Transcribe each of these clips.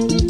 Thank you.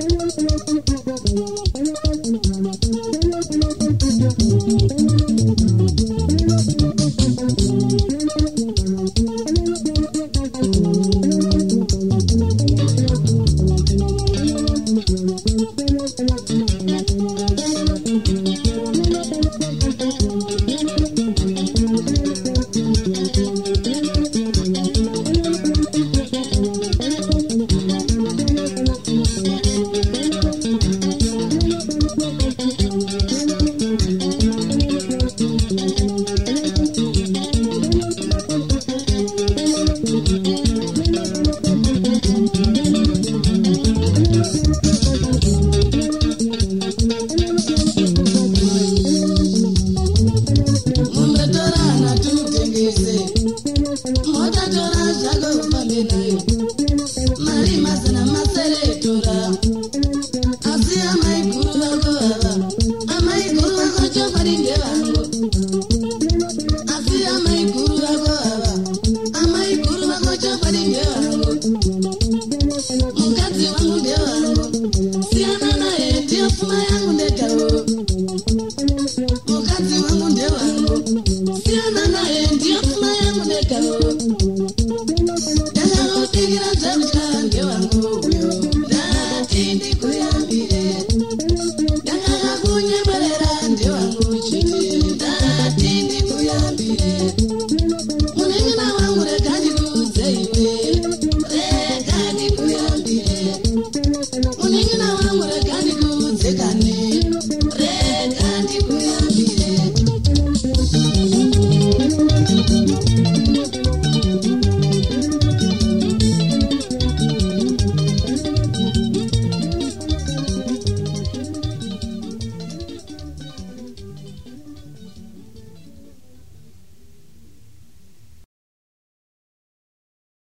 Yeah.